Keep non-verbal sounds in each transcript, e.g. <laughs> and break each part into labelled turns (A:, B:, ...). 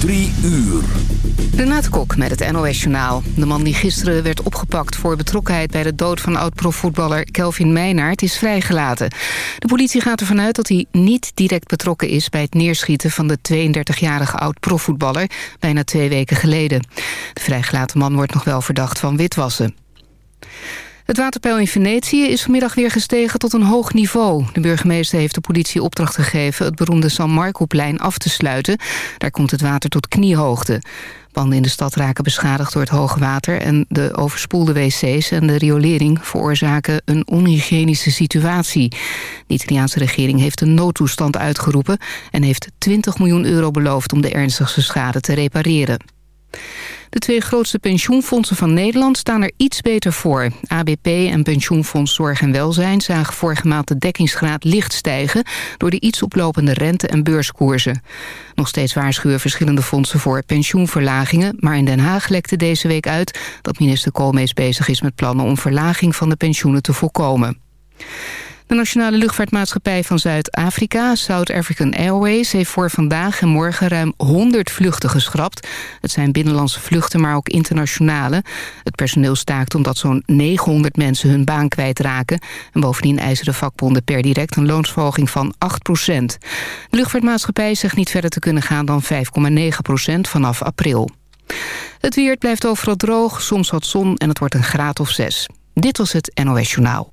A: Drie uur.
B: Renate Kok met het NOS Journaal. De man die gisteren werd opgepakt voor betrokkenheid... bij de dood van oud-profvoetballer Kelvin Meijnaert is vrijgelaten. De politie gaat ervan uit dat hij niet direct betrokken is... bij het neerschieten van de 32-jarige oud-profvoetballer... bijna twee weken geleden. De vrijgelaten man wordt nog wel verdacht van witwassen. Het waterpeil in Venetië is vanmiddag weer gestegen tot een hoog niveau. De burgemeester heeft de politie opdracht gegeven... het beroemde San Marco-plein af te sluiten. Daar komt het water tot kniehoogte. Panden in de stad raken beschadigd door het hoge water... en de overspoelde wc's en de riolering veroorzaken een onhygiënische situatie. De Italiaanse regering heeft een noodtoestand uitgeroepen... en heeft 20 miljoen euro beloofd om de ernstigste schade te repareren. De twee grootste pensioenfondsen van Nederland staan er iets beter voor. ABP en Pensioenfonds Zorg en Welzijn zagen vorige maand de dekkingsgraad licht stijgen... door de iets oplopende rente- en beurskoersen. Nog steeds waarschuwen verschillende fondsen voor pensioenverlagingen... maar in Den Haag lekte deze week uit dat minister Koolmees bezig is met plannen... om verlaging van de pensioenen te voorkomen. De Nationale Luchtvaartmaatschappij van Zuid-Afrika, South African Airways... heeft voor vandaag en morgen ruim 100 vluchten geschrapt. Het zijn binnenlandse vluchten, maar ook internationale. Het personeel staakt omdat zo'n 900 mensen hun baan kwijtraken. En bovendien eisen de vakbonden per direct een loonsverhoging van 8% De luchtvaartmaatschappij zegt niet verder te kunnen gaan dan 5,9% vanaf april. Het weer blijft overal droog, soms wat zon en het wordt een graad of 6. Dit was het NOS Journaal.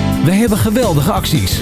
C: We hebben geweldige acties.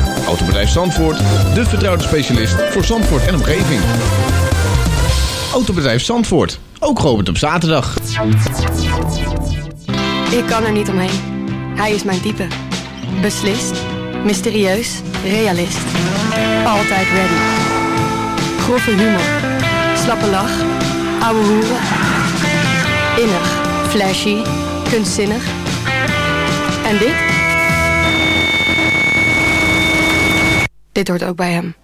D: Autobedrijf Zandvoort, de vertrouwde specialist voor Zandvoort en omgeving. Autobedrijf Zandvoort, ook geopend op zaterdag.
E: Ik kan er niet omheen. Hij is mijn type. Beslist, mysterieus, realist. Altijd ready. Grove humor, slappe lach, ouwe hoeren. Innig, flashy, kunstzinnig. En dit? Dit hoort ook bij hem.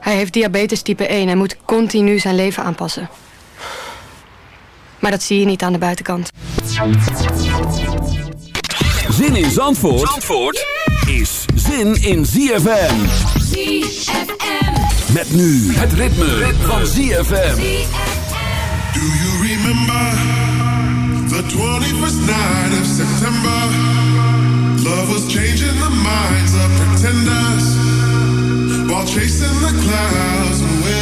E: Hij heeft diabetes type 1 en moet continu zijn leven aanpassen. Maar dat zie je niet aan de buitenkant.
A: Zin in Zandvoort, Zandvoort is zin in ZFM.
F: ZFM.
A: Met nu het ritme, van ZFM.
G: Do you remember the 21st night of September? Love was changing the minds of pretenders chasing the clouds away.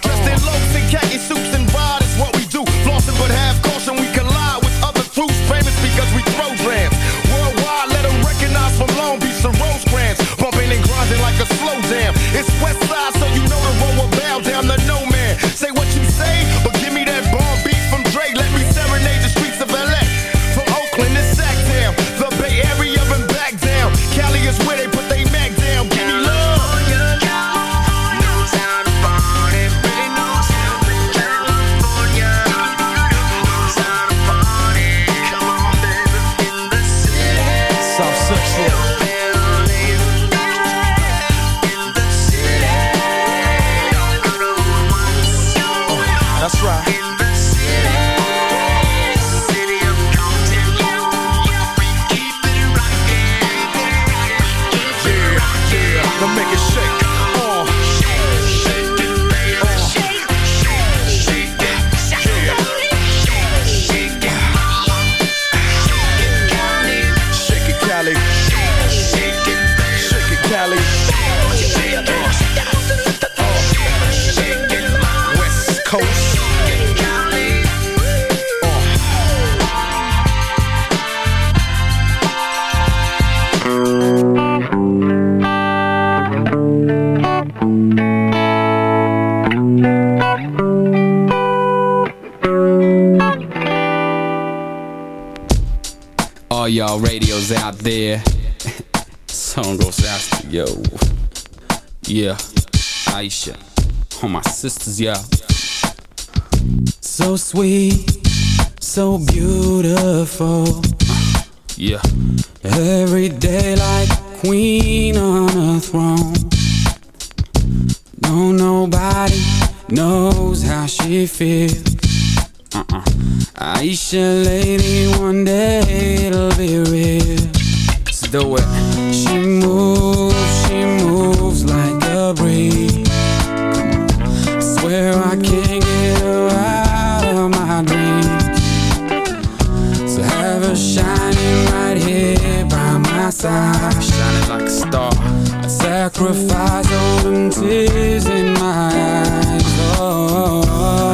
H: Dressed in loafs and khaki suits
I: there. <laughs> Song goes out to yo. Yeah, Aisha. All my sisters, yeah. So sweet, so beautiful. Yeah. Every day, like queen on a throne. No, nobody knows how she feels. Uh-uh. Aisha I can't get her out of my dreams. So have her shining right here by my side. Shining like a star. I sacrifice all them tears in my eyes. Oh. oh, oh.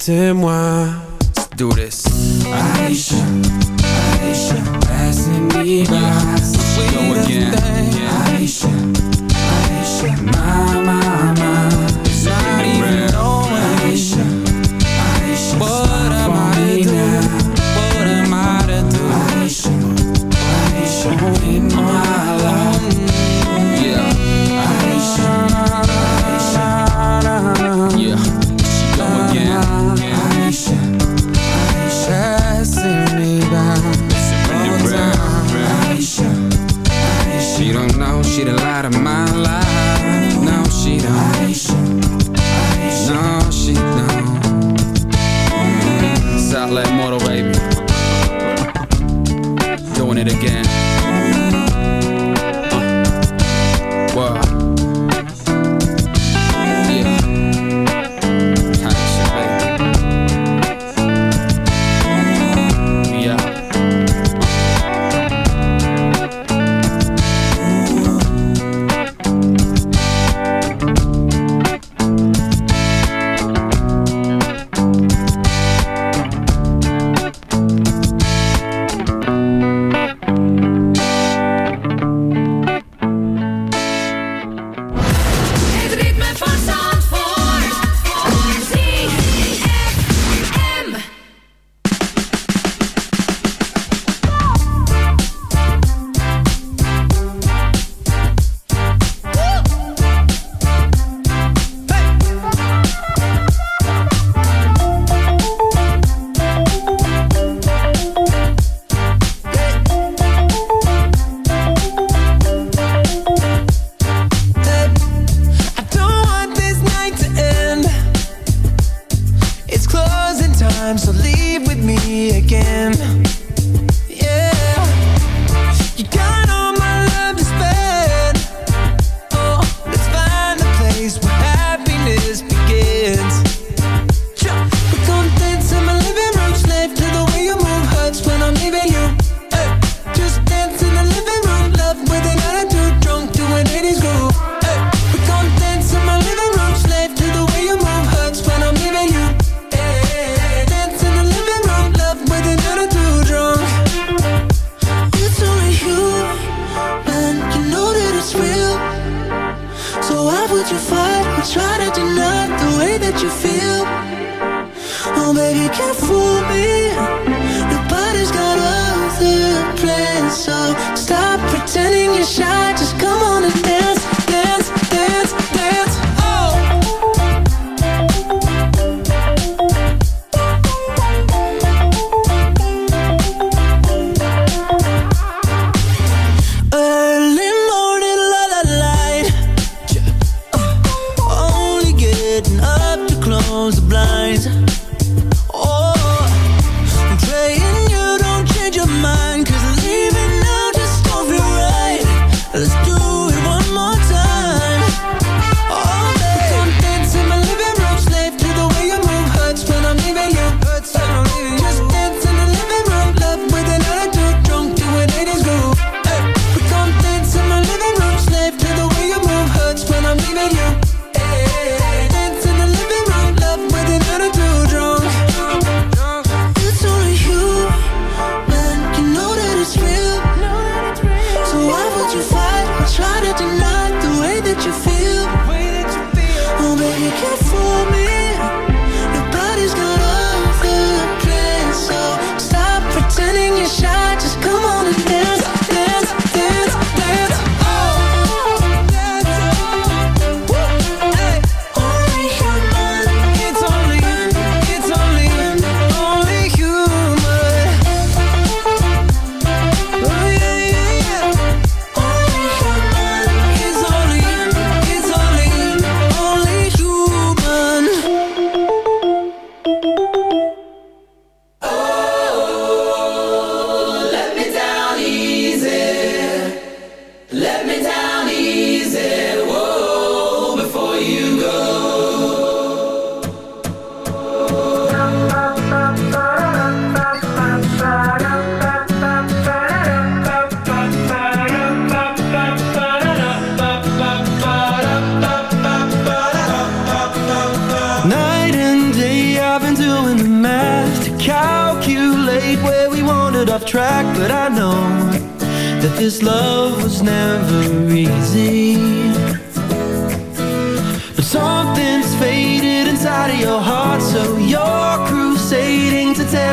J: Tim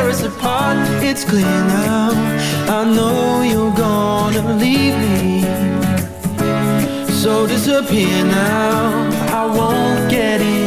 J: us apart, it's clear now. I know you're gonna leave me. So disappear now, I won't get in.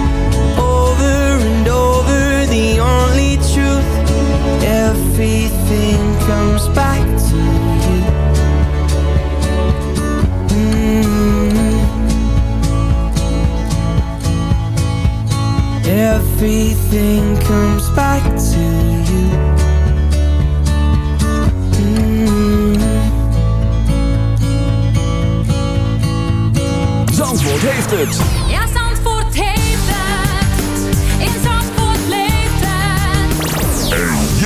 K: The only truth. Everything comes back to you. Mm. Everything comes back to you. Mm.
A: Zandvoort heeft het.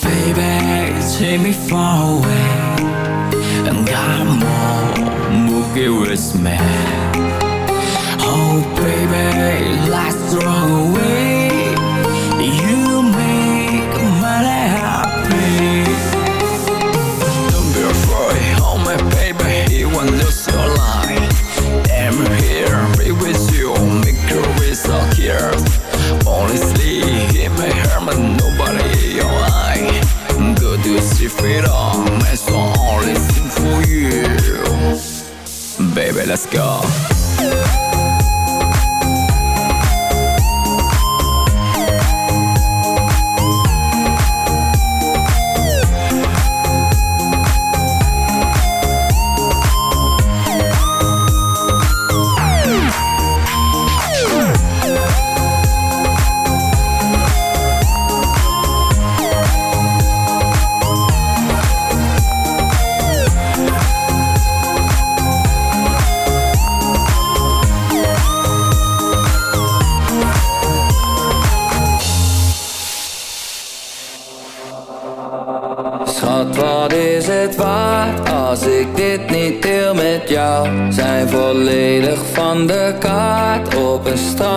L: Baby, take me far away And come on, boogie with me. Oh baby, let's run away let's go.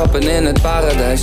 M: Twee stappen in het paradijs,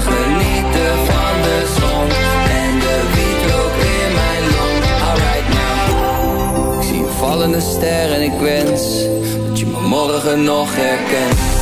M: Genieten van de zon. En de wietrook in mijn long Alright now. Ik zie een vallende ster en ik wens dat je me morgen nog herkent